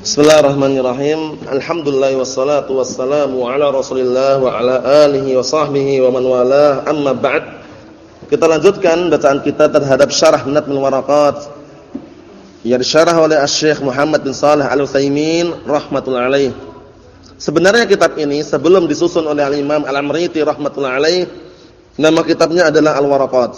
Bismillahirrahmanirrahim. Alhamdulillah wassalatu wassalamu ala Rasulillah wa ala alihi wa sahbihi wa man walah. Amma ba'd. Kita lanjutkan bacaan kita terhadap syarah Nadmul Waraqat yang disyarah oleh Asy-Syaikh Muhammad bin Shalih Al-Utsaimin rahimatullah alaih. Sebenarnya kitab ini sebelum disusun oleh Al-Imam Al-Amriti rahimatullah alaih, nama kitabnya adalah Al-Waraqat.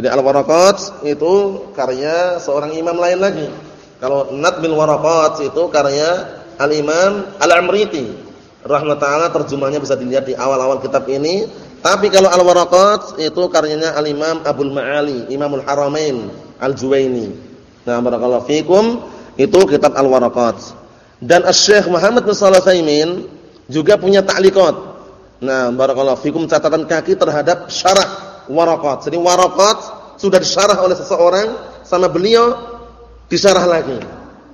Jadi Al-Waraqat itu karya seorang imam lain lagi kalau Nadmil Waraqat itu karya Al-Imam Al-Amriti. Rahmat ta'ala terjemahnya bisa dilihat di awal-awal kitab ini. Tapi kalau Al-Waraqat itu karyanya Al-Imam Abdul Ma'ali, Imamul Haramain Al-Juwaini. Nah, barakallahu fikum, itu kitab Al-Waraqat. Dan Asy-Syaikh Muhammad bin Shalih juga punya ta'liqat. Nah, barakallahu fikum catatan kaki terhadap syarah Waraqat. Jadi Waraqat sudah disyarah oleh seseorang sama beliau Disyarah lagi,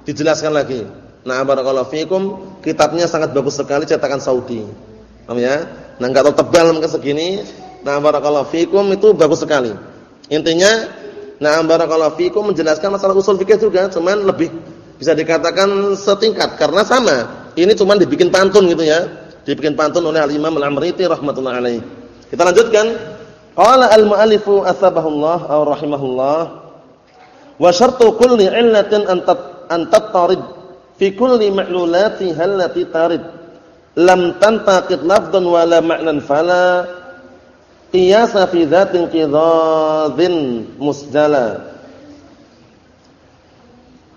dijelaskan lagi. Nah, barakallahu fikum, kitabnya sangat bagus sekali cetakan Saudi. Paham ya? Nah, enggak tahu tebal mungkin segini. Nah, barakallahu fikum itu bagus sekali. Intinya, nah barakallahu fikum menjelaskan masalah usul fikih juga, cuman lebih bisa dikatakan setingkat karena sama. Ini cuman dibikin pantun gitu ya. Dibikin pantun oleh Al-Imam Al-Amriti rahimatullah alaih. Kita lanjutkan. Qala al-mu'allifu asbahullah aw rahimahullah Wa syartu kulli illatin an tattarid fi kulli ma'lulati allati tarid. Lam tantaqid lafdhan wa la ma'nan fala qiyasa fi dhatin qidadhin musjala.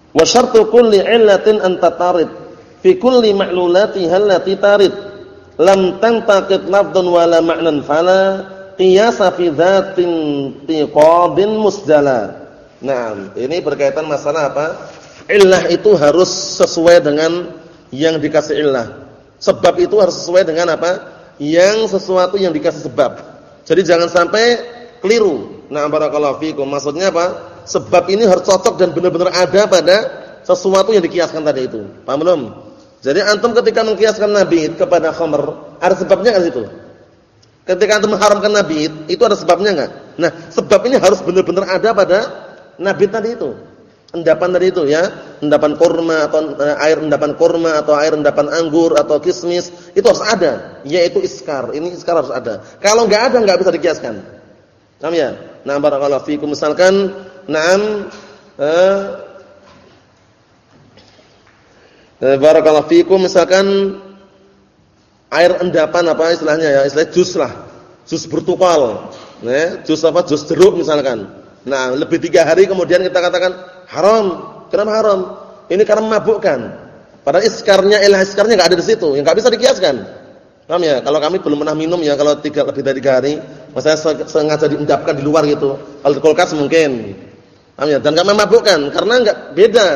Wa syartu kulli illatin an tattarid fi kulli ma'lulati allati tarid. Lam tantaqid lafdhan wa la ma'nan fala qiyasa fi dhatin tiqadin musjala. Nah, ini berkaitan masalah apa? Illah itu harus sesuai dengan yang dikasih illah. Sebab itu harus sesuai dengan apa? Yang sesuatu yang dikasih sebab. Jadi jangan sampai keliru. Nah, barakallahu fikum. Maksudnya apa? Sebab ini harus cocok dan benar-benar ada pada sesuatu yang dikiaskan tadi itu. Paham belum? Jadi antum ketika mengkiaskan nabi kepada khamr, ada sebabnya enggak situ? Ketika antum mengharamkan nabi, itu ada sebabnya enggak? Nah, sebab ini harus benar-benar ada pada nabit tadi itu. Endapan tadi itu ya, endapan kurma atau eh, air endapan kurma atau air endapan anggur atau kismis, itu harus ada, yaitu iskar. Ini iskar harus ada. Kalau enggak ada enggak bisa dikiaskan. Paham ya? Nah, barakallahu fikum misalkan na'am eh, eh barakallahu fikum misalkan air endapan apa istilahnya ya? Istilah jus lah. Jus bertukal. Nah, jus apa? Jus jeruk misalkan. Nah, lebih tiga hari kemudian kita katakan haram. Kenapa haram? Ini karena memabukkan. Padahal iskarnya, ilah iskarnya nggak ada di situ, yang nggak bisa dikiaskan. Paham ya? Kalau kami belum pernah minum ya, kalau tiga lebih dari tiga hari, saya sengaja diendapkan di luar gitu. Kalau di kulkas mungkin. Paham ya? Dan nggak memabukkan, karena nggak beda,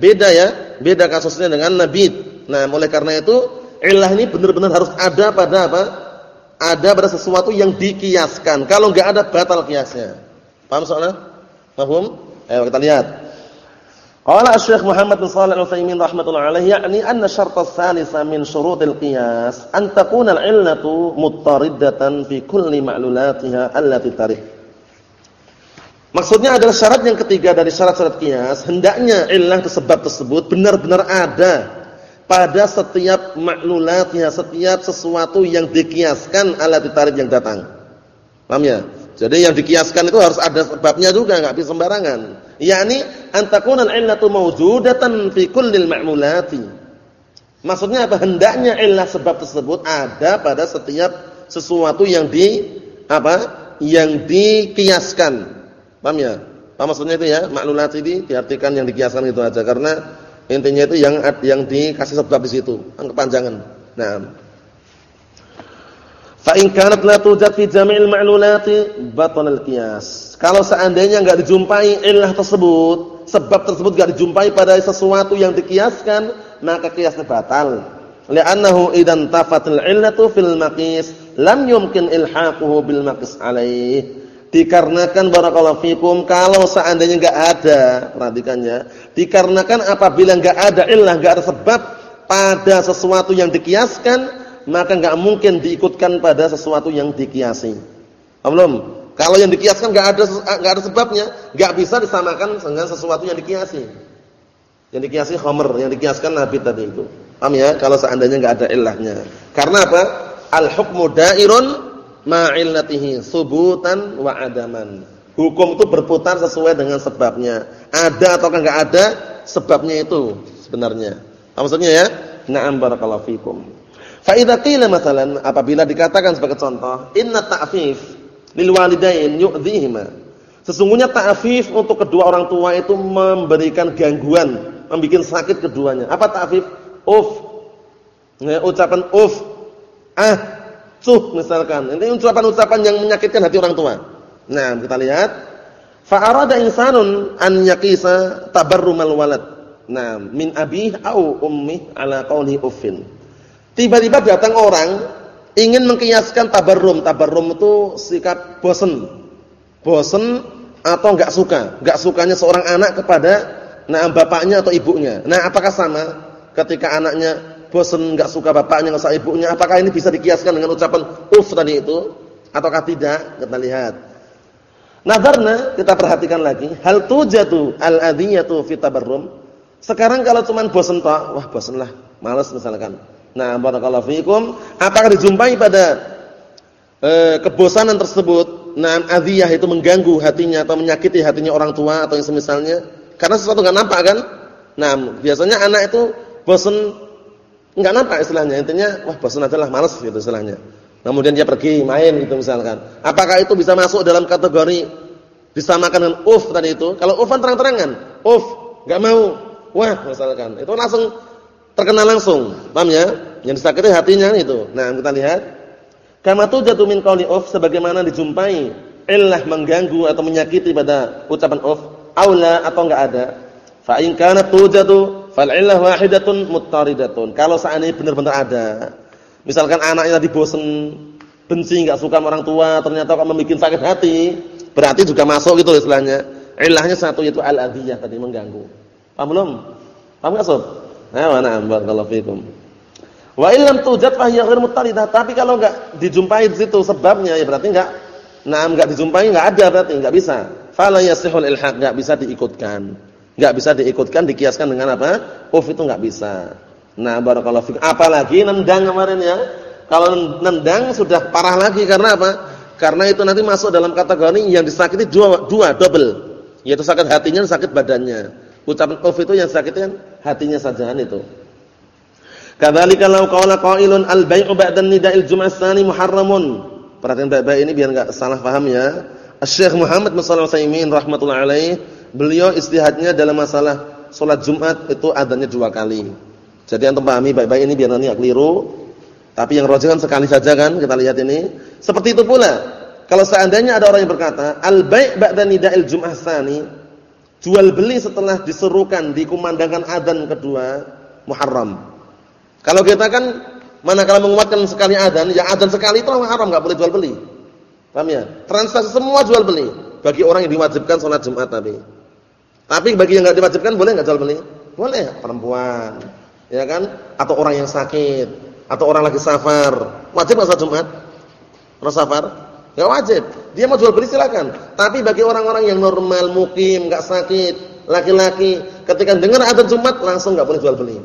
beda ya, beda kasusnya dengan nabit. Nah, oleh karena itu, ilah ini benar-benar harus ada pada apa? Ada pada sesuatu yang dikiaskan. Kalau nggak ada batal kiasnya. Paham soalnya? Paham? Ayo kita lihat. Qala Asy-Syaikh Muhammad bin Shalih Al-Utsaimin rahimatullah alaihi yakni anna syart ats-tsalisa min syurutil qiyas an takuna al-'illatu muttaridatan fi kulli ma'lulatiha allati tarih. Maksudnya adalah syarat yang ketiga dari syarat-syarat qiyas, hendaknya illah sebab tersebut benar-benar ada pada setiap maklulatnya, setiap sesuatu yang dikiaskan allati tarih yang datang. Paham ya? Jadi yang dikiaskan itu harus ada sebabnya juga, enggak bisa sembarangan. Yani antakuna al-illatu mawjudatan fi kullil ma'mulati. Maksudnya apa? Hendaknya illah sebab tersebut ada pada setiap sesuatu yang di apa? Yang dikiaskan. Paham ya? Apa maksudnya itu ya? Maklulat ini diartikan yang dikiaskan itu aja karena intinya itu yang yang dikasih sebab di situ. Kan kepanjangan. Nah, Fa in kanat la tujad fi jami'il ma'lulati batal al-qiyas. Kalau seandainya enggak dijumpai illah tersebut, sebab tersebut enggak dijumpai pada sesuatu yang dikiaskan, maka kiasnya batal. Li'annahu idan tafatil illatu fil maqis lam yumkin ilhaquhu bil maqis alaih. Dikarenakan barakallahu fikum kalau seandainya enggak ada, perhatikan ya. Dikarenakan apabila enggak ada illah, enggak ada sebab pada sesuatu yang dikiaskan, maka enggak mungkin diikutkan pada sesuatu yang dikiasi. Belum? Kalau yang dikiaskan enggak ada enggak ada sebabnya, enggak bisa disamakan dengan sesuatu yang dikiasi. Yang dikiasi khamr, yang dikiaskan nabi tadi itu. Paham ya? Kalau seandainya enggak ada ilahnya. Karena apa? Al-hukmu da'irun ma'illatihi subutan wa adaman. Hukum itu berputar sesuai dengan sebabnya. Ada atau enggak ada sebabnya itu sebenarnya. Apa maksudnya ya? Na'am barakallahu fikum. Fa qila apabila dikatakan sebagai contoh, inna ta'fif lil walidain yu'dhihima. Sesungguhnya ta'fif untuk kedua orang tua itu memberikan gangguan membuat sakit keduanya. Apa ta'fif? Uf. Ya, ucapan uf. Ah, cuh misalkan. Ini ucapan-ucapan yang menyakitkan hati orang tua. Nah, kita lihat. Fa'arada insanun an yaqisa tabarrumal walad. Nah, min abih au ummi ala qawli uffin. Tiba-tiba datang orang ingin mengkiaskan tabarrum. Tabarrum itu sikap bosen. Bosen atau enggak suka. Enggak sukanya seorang anak kepada Nah, bapaknya atau ibunya. Nah, apakah sama ketika anaknya bosan enggak suka bapaknya, enggak suka ibunya, apakah ini bisa dikiaskan dengan ucapan uf tadi itu ataukah tidak? Kita lihat. Nazarna kita perhatikan lagi, hal tujatu al-adiyatu fi tabarrum. Sekarang kalau cuman bosan tok, wah bosanlah, malas misalkan. Nah, barakallahu fikum, apakah dijumpai pada eh, kebosanan tersebut, nah adiyah itu mengganggu hatinya atau menyakiti hatinya orang tua atau yang semisalnya? Karena sesuatu enggak nampak kan? Nah, biasanya anak itu bosan enggak nampak istilahnya. Intinya, wah bosan aja lah, malas gitu istilahnya. Kemudian dia pergi main gitu misalkan. Apakah itu bisa masuk dalam kategori disamakan dengan uf tadi itu? Kalau ufan terang-terangan, uf, enggak mau. Wah, misalkan. Itu langsung terkenal langsung. Paham ya? Yang disakiti hatinya itu. Nah, kita lihat. Kama tujatu min qawli uf sebagaimana dijumpai illah mengganggu atau menyakiti pada ucapan uf aula atau enggak ada. Fa in kanat tujadu fal illah wahidatun muttaridatun. Kalau seandainya benar-benar ada. Misalkan anaknya tadi bosan, benci enggak suka sama orang tua, ternyata kok membuat sakit hati, berarti juga masuk gitu istilahnya. Ilahnya satu yaitu al-adhiyah tadi mengganggu. Paham belum? Paham enggak, Sob? Nah, na'am barakallahu fikum. Wa illam tujad fa hiya ghairu muttaridah. Tapi kalau enggak dijumpai di situ sebabnya ya berarti enggak nah enggak dijumpai enggak ada berarti enggak bisa fala yasihul ilhaq, enggak bisa diikutkan. Enggak bisa diikutkan dikiaskan dengan apa? Uf itu enggak bisa. Nah, barakallahu fikum. Apalagi nendang kemarin ya. Kalau nendang sudah parah lagi karena apa? Karena itu nanti masuk dalam kategori yang disakiti dua, dua double. Yaitu sakit hatinya dan sakit badannya. Ucapan uf itu yang sakitnya hatinya saja itu. Kadzalika law qala qailun al-bai'u ba'da nida'il jum'ah tsani muharramun. Perhatian baik-baik ini biar enggak salah paham ya. Syekh Muhammad bin Shalih Al-Utsaimin alaih, beliau istihadnya dalam masalah salat Jumat itu adanya dua kali. Jadi antum pahami baik-baik ini biar nanti enggak keliru. Tapi yang rajih kan sekali saja kan kita lihat ini. Seperti itu pula kalau seandainya ada orang yang berkata al-bai' ba'da nida'il jum'ah tsani, jual beli setelah diserukan dikumandangkan adzan kedua muharram. Kalau kita kan manakala menguatkan sekali adzan, ya adzan sekali itu haram enggak boleh jual beli. Paham ya? Transaksi semua jual beli bagi orang yang diwajibkan sholat Jumat tapi. Tapi bagi yang enggak diwajibkan boleh enggak jual beli? Boleh, perempuan, ya kan? Atau orang yang sakit, atau orang lagi safar. Wajib enggak sholat Jumat? Orang safar? Enggak wajib. Dia mau jual beli silakan. Tapi bagi orang-orang yang normal, mukim, enggak sakit, laki-laki, ketika dengar adzan Jumat langsung enggak boleh jual beli.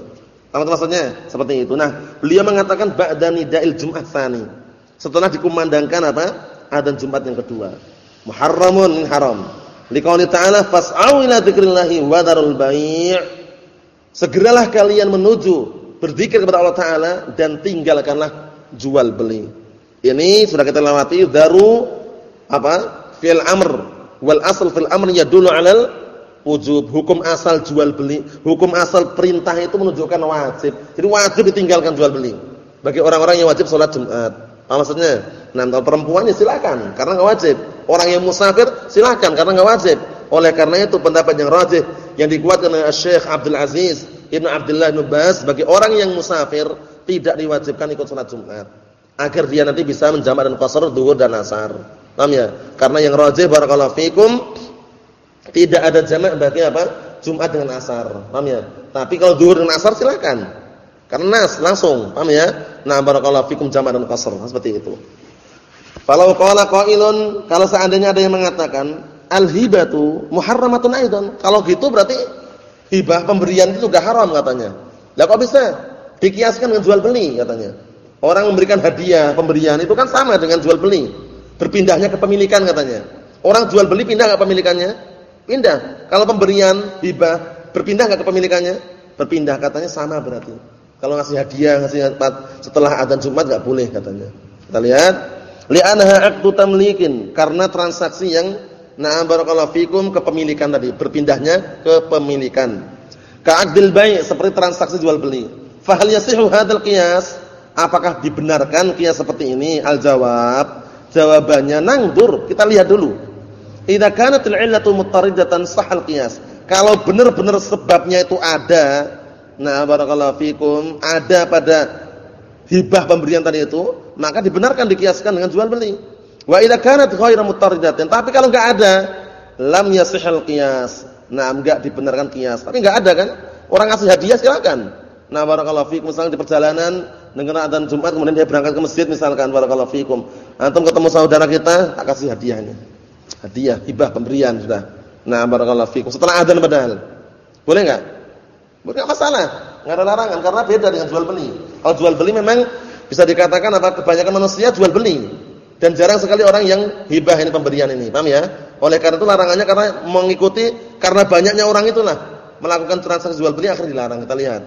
Tahu maksudnya? Seperti itu. Nah, beliau mengatakan ba'da nida'il Jum'ah tsani. Setelah dikumandangkan apa? adzan Jumat yang kedua. Muharramun haram. Liqauli ta'ala fas'au ila dzikrillahi wa darul bai'. Segeralah kalian menuju berzikir kepada Allah taala dan tinggalkanlah jual beli. Ini sudah kita lewati daru apa? Fil amr wal asal fil amr yadullu 'alal wujub. Hukum asal jual beli, hukum asal perintah itu menunjukkan wajib. Jadi wajib ditinggalkan jual beli bagi orang-orang yang wajib salat Jumat. Apa maksudnya? Nah, kalau perempuan ya silakan karena enggak wajib. Orang yang musafir silakan karena enggak wajib. Oleh karena itu pendapat yang rajih yang dikuatkan oleh Syekh Abdul Aziz Ibnu Abdullah Ibnu Baz bagi orang yang musafir tidak diwajibkan ikut salat Jumat agar dia nanti bisa menjamak dan qasar zuhur dan asar. Paham ya? Karena yang rajih barakallahu fikum tidak ada jamak bagi apa? Jumat dengan asar. Paham ya? Tapi kalau zuhur dengan asar silakan. Karena langsung, paham ya? Nah, barakallahu fikum jama' dan qasr, seperti itu. Kalau qala qailun, kalau seandainya ada yang mengatakan al-hibatu muharramatun aidan. Kalau gitu berarti hibah pemberian itu juga haram katanya. Lah kok bisa dikiaskan dengan jual beli katanya. Orang memberikan hadiah, pemberian itu kan sama dengan jual beli. Berpindahnya kepemilikan katanya. Orang jual beli pindah enggak pemilikannya? Pindah. Kalau pemberian hibah berpindah enggak kepemilikannya? Berpindah katanya sama berarti. Kalau ngasih hadiah, ngasih setelah adzan Jumat enggak boleh katanya. Kita lihat, li'annaha 'aqdu tamlikin, karena transaksi yang na'am barakallahu fikum kepemilikan tadi, berpindahnya kepemilikan. Ka'aqdil bai' seperti transaksi jual beli. Fa hal yasihu hadzal qiyas? Apakah dibenarkan qiyas seperti ini? Al-jawab, jawabannya nangdur. Kita lihat dulu. Idza kanatil 'illatu muttaridatan sahal qiyas. Kalau benar-benar sebabnya itu ada, nah barakallahu fikum, ada pada hibah pemberian tadi itu, maka dibenarkan dikiaskan dengan jual beli. Wa idza kanat ghairu muttaridatin, tapi kalau enggak ada, lam yasihal qiyas. Nah, enggak dibenarkan qiyas. Tapi enggak ada kan? Orang ngasih hadiah silakan. Nah, barakallahu fikum misalnya di perjalanan dengar adzan Jumat kemudian dia berangkat ke masjid misalkan barakallahu fikum. Antum ketemu saudara kita, tak kasih hadiahnya. Hadiah, hibah pemberian sudah. Nah, barakallahu fikum. Setelah adzan padahal. Boleh enggak? Boleh enggak masalah. Enggak ada larangan karena beda dengan jual beli. Kalau jual beli memang bisa dikatakan apa kebanyakan manusia jual beli dan jarang sekali orang yang hibah ini pemberian ini. Paham ya? Oleh karena itu larangannya karena mengikuti karena banyaknya orang itulah melakukan transaksi jual beli akhirnya dilarang. Kita lihat.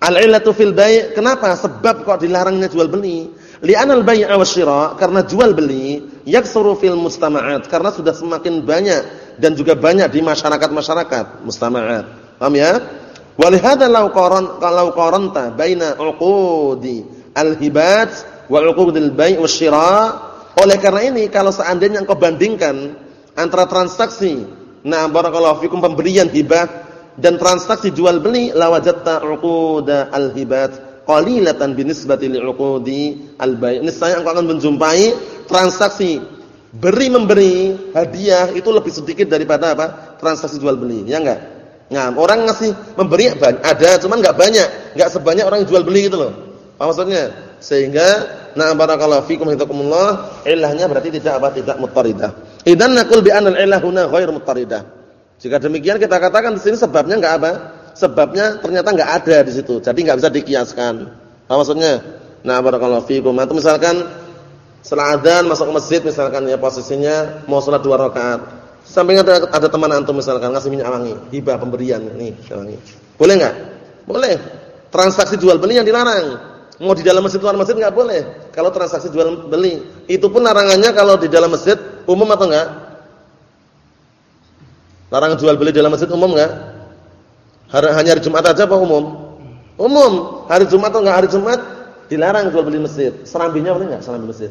Al-'illatu fil bai' kenapa? Sebab kok dilarangnya jual beli? Li'anal bai'a wasyira' karena jual beli yaksuru fil mustama'at karena sudah semakin banyak dan juga banyak di masyarakat-masyarakat mustama'at. Paham ya? Walihada law qaran kalau qaranta baina uqudi al-hibat wa uqudil bai' oleh karena ini kalau seandainya engkau bandingkan antara transaksi nah barakallahu fikum pemberian hibah dan transaksi jual beli lawajatta uquda al-hibat qalilatan binisbati li'uqudi al-bai' niscaya engkau akan menjumpai transaksi beri memberi hadiah itu lebih sedikit daripada apa transaksi jual beli ya enggak Nah, orang ngasih memberi ada, cuman enggak banyak, enggak sebanyak orang jual beli gitu loh. Apa maksudnya? Sehingga na barakallahu fikum hidakumullah, ilahnya berarti tidak apa? Tidak muttaridah. Idan naqul bi anna al-ilah huna ghair muttaridah. Jika demikian kita katakan di sini sebabnya enggak apa? Sebabnya ternyata enggak ada di situ. Jadi enggak bisa dikiaskan. Apa maksudnya? Nah, barakallahu fikum. Atau misalkan setelah masuk ke masjid misalkan ya posisinya mau salat dua rakaat Samping ada ada teman antum misalkan ngasih minyak wangi, hibah pemberian nih wangi. Boleh enggak? Boleh. Transaksi jual beli yang dilarang. Mau di dalam masjid luar masjid enggak boleh. Kalau transaksi jual beli, itu pun larangannya kalau di dalam masjid umum atau enggak? Larangan jual beli di dalam masjid umum enggak? Hanya hari Jumat aja apa umum? Umum. Hari Jumat atau enggak hari Jumat dilarang jual beli masjid. Serambinya boleh enggak serambi masjid?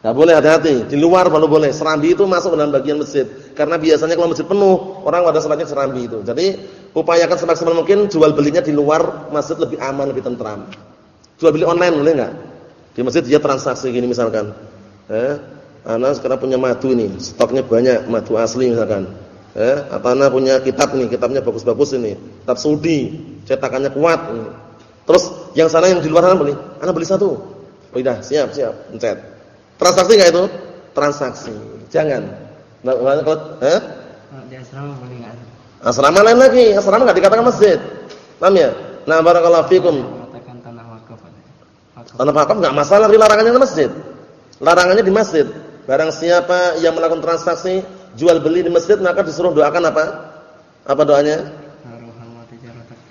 Enggak boleh hati-hati. Di luar baru boleh. Serambi itu masuk dalam bagian masjid. Karena biasanya kalau masjid penuh, orang pada salatnya serambi itu. Jadi, upayakan semaksimal mungkin jual belinya di luar masjid lebih aman, lebih tentram. Jual beli online boleh enggak? Di masjid dia transaksi gini misalkan. Eh, ana sekarang punya madu ini, stoknya banyak, madu asli misalkan. Eh, atau ana punya kitab nih, kitabnya bagus-bagus ini. Kitab Saudi, cetakannya kuat. Terus yang sana yang di luar sana beli, ana beli satu. Oh, iya, siap, siap, pencet. Transaksi enggak itu? Transaksi. Jangan. Nah, kalau eh? Di asrama boleh enggak? Asrama lain lagi, asrama enggak dikatakan masjid. Paham ya? Nah, barakallahu fikum. Katakan tanah wakaf. Tanah wakaf enggak masalah di larangannya di masjid. Larangannya di masjid. Barang siapa yang melakukan transaksi jual beli di masjid maka disuruh doakan apa? Apa doanya?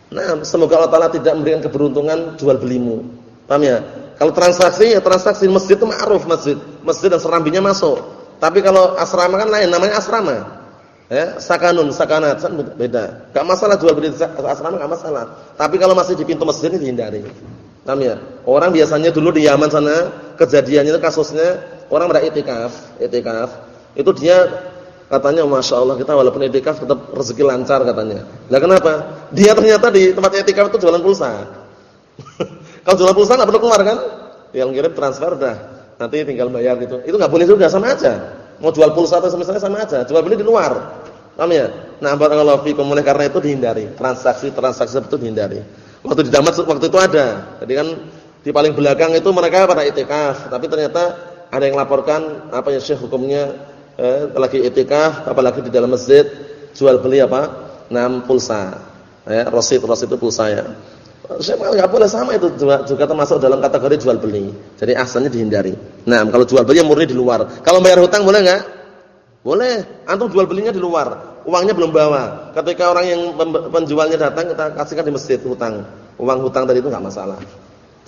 Nah, semoga Allah Taala tidak memberikan keberuntungan jual belimu. Paham ya? Kalau transaksi ya transaksi masjid itu ma'ruf masjid. Masjid dan serambinya masuk. Tapi kalau asrama kan lain namanya asrama. Ya, sakanun, sakanat kan beda. Enggak masalah jual beli asrama enggak masalah. Tapi kalau masih di pintu masjid ini dihindari. Paham ya? Orang biasanya dulu di Yaman sana kejadiannya itu kasusnya orang pada itikaf, itikaf. Itu dia katanya Masya Allah kita walaupun itikaf tetap rezeki lancar katanya. Lah kenapa? Dia ternyata di tempat itikaf itu jualan pulsa. Kalau jual pulsa enggak perlu keluar kan? Yang ngirim transfer dah. Nanti tinggal bayar gitu. Itu enggak boleh juga sama aja. Mau jual pulsa atau misalnya sama aja. Jual beli di luar. Paham ya? Nah, barakallahu fikum karena itu dihindari. Transaksi-transaksi itu dihindari. Waktu di Damas waktu itu ada. Jadi kan di paling belakang itu mereka pada itikaf, tapi ternyata ada yang laporkan apa ya Syekh hukumnya eh, lagi itikaf apalagi di dalam masjid jual beli apa? Nam pulsa. Ya, rosid rosid itu pulsa ya. Saya enggak boleh sama itu juga, juga termasuk dalam kategori jual beli. Jadi asalnya dihindari. Nah, kalau jual beli murni di luar. Kalau bayar hutang boleh enggak? Boleh. Antum jual belinya di luar. Uangnya belum bawa. Ketika orang yang penjualnya datang kita kasihkan di masjid hutang. Uang hutang tadi itu enggak masalah.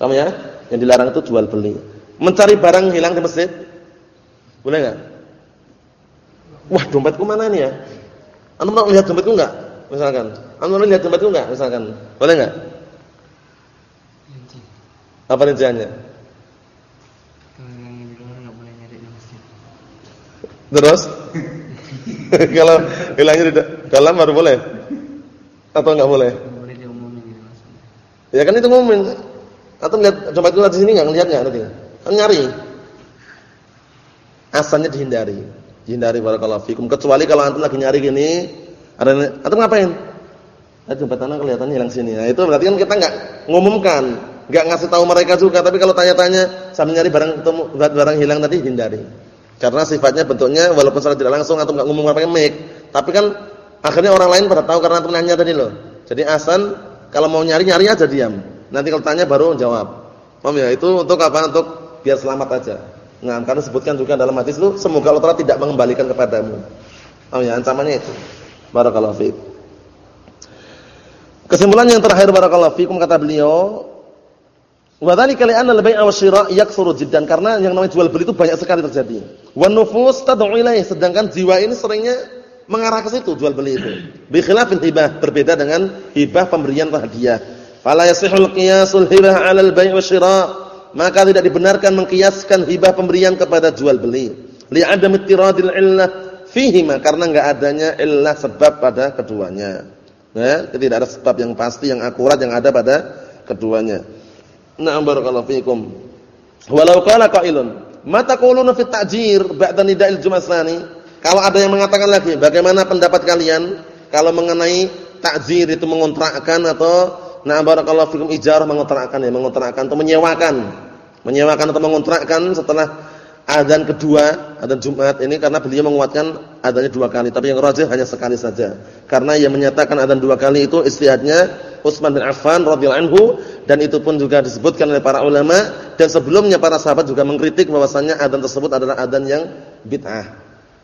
Sama ya? Yang dilarang itu jual beli. Mencari barang hilang di masjid. Boleh enggak? Wah, dompetku mana nih ya? Antum mau lihat dompetku enggak? Misalkan. Antum mau lihat dompetku enggak? Misalkan. Boleh enggak? Apa rinciannya? Terus? Kalau hilangnya di dalam baru boleh? Atau enggak boleh? Boleh diumumin gitu Ya kan itu ngumumin. Atau lihat coba itu di sini enggak ngelihat enggak nanti? Kan nyari. Asalnya dihindari. Dihindari barakallahu fikum. Kecuali kalau antum lagi nyari gini, ada atau ngapain? Ada dompet tanah kelihatannya hilang sini. Nah, itu berarti kan kita enggak ngumumkan Enggak ngasih tahu mereka juga, tapi kalau tanya-tanya sambil nyari barang ketemu barang hilang tadi hindari. Karena sifatnya bentuknya walaupun secara tidak langsung atau enggak ngomong pakai mic, tapi kan akhirnya orang lain pada tahu karena antum nanya tadi loh. Jadi asan kalau mau nyari nyari aja diam. Nanti kalau tanya baru jawab. Paham ya? Itu untuk apa? Untuk biar selamat aja. Nah, karena sebutkan juga dalam hadis itu semoga Allah tidak mengembalikan kepadamu. Paham ya? Ancamannya itu. Barakallahu fiik. Kesimpulan yang terakhir barakallahu fiikum kata beliau, Wa dzalika li'anna al-bai'a wa syira' yaktsuru jiddan karena yang namanya jual beli itu banyak sekali terjadi. Wan nufus tad'u sedangkan jiwa ini seringnya mengarah ke situ jual beli itu. Bi khilafil hibah berbeda dengan hibah pemberian hadiah. Fala yasihul qiyasul hibah 'ala al-bai' wa syira' maka tidak dibenarkan mengkiaskan hibah pemberian kepada jual beli. Li'adam ittiradil illah fihi karena enggak adanya illah sebab pada keduanya. Ya, tidak ada sebab yang pasti yang akurat yang ada pada keduanya. Na'am barakallahu fiikum. Walau qala qailun, "Ma taquluna fi ta'jir ba'da nida'il jumasani?" Kalau ada yang mengatakan lagi, bagaimana pendapat kalian kalau mengenai takjir itu mengontrakkan atau na'am barakallahu fiikum ijarah mengontrakkan ya, mengontrakkan atau menyewakan. Menyewakan atau mengontrakkan setelah adzan kedua, adzan Jumat ini karena beliau menguatkan adzannya dua kali, tapi yang rajih hanya sekali saja. Karena yang menyatakan adzan dua kali itu istihadnya Utsman bin Affan radhiyallahu anhu dan itu pun juga disebutkan oleh para ulama dan sebelumnya para sahabat juga mengkritik bahwasanya adzan tersebut adalah adzan yang bid'ah.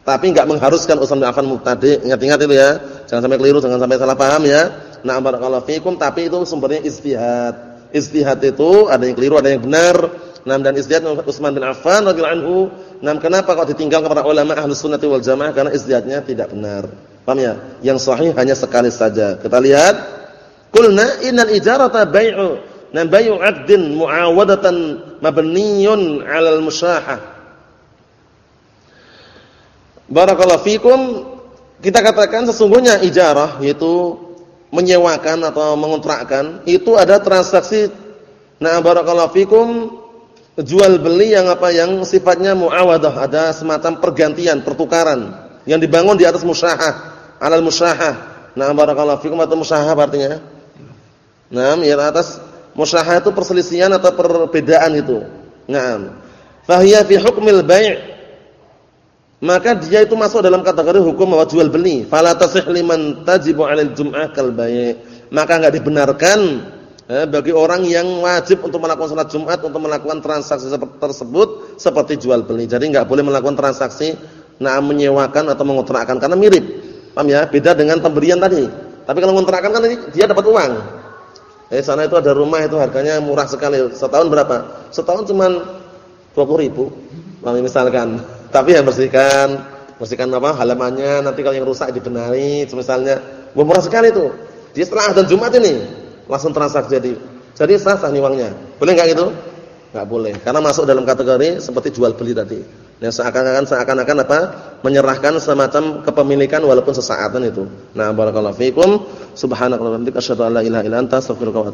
Tapi enggak mengharuskan Utsman bin Affan mubtadi. Ingat-ingat itu ya. Jangan sampai keliru, jangan sampai salah paham ya. Nah, barakallahu fikum, tapi itu sumbernya istihad. Istihad itu ada yang keliru, ada yang benar. Nah, dan istihad Utsman bin Affan radhiyallahu anhu. Nah, kenapa kok ditinggal kepada ulama Ahlus Sunnah wal Jamaah? Karena istihadnya tidak benar. Paham ya? Yang sahih hanya sekali saja. Kita lihat Qulna innal ijarata bai'u nan bai'u 'aqdin mu'awadatan mabniyun 'alal musyahah. Barakallahu fikum kita katakan sesungguhnya ijarah yaitu menyewakan atau mengontrakkan itu ada transaksi nah barakallahu fikum jual beli yang apa yang sifatnya muawadah ada semacam pergantian pertukaran yang dibangun di atas musyahah alal musyahah nah barakallahu fikum atau musyahah artinya Nah, yang atas musyahah itu perselisihan atau perbedaan itu. Naam. Fahiya fi hukmil bai' maka dia itu masuk dalam kategori hukum bahwa jual beli. Fala tasih liman tajibu 'alal jum'ah kal. Maka enggak dibenarkan eh, bagi orang yang wajib untuk melakukan salat Jumat untuk melakukan transaksi tersebut seperti jual beli. Jadi enggak boleh melakukan transaksi nah menyewakan atau mengontrakkan karena mirip. Paham ya? Beda dengan pemberian tadi. Tapi kalau mengontrakkan kan dia dapat uang. Eh sana itu ada rumah itu harganya murah sekali. Setahun berapa? Setahun cuma 20 ribu. Mami misalkan. Tapi yang bersihkan, bersihkan apa halamannya. Nanti kalau yang rusak dibenahi. Misalnya, murah sekali itu. Dia setelah dan Jumat ini langsung transaksi jadi. Jadi sah sah nih uangnya. Boleh nggak gitu? Nggak boleh. Karena masuk dalam kategori seperti jual beli tadi. Yang seakan-akan seakan-akan apa? Menyerahkan semacam kepemilikan walaupun sesaatan itu. Nah, barakallahu fiikum. Subhanakallahumma wa bihamdika asyhadu an la ilaha illa anta astaghfiruka wa.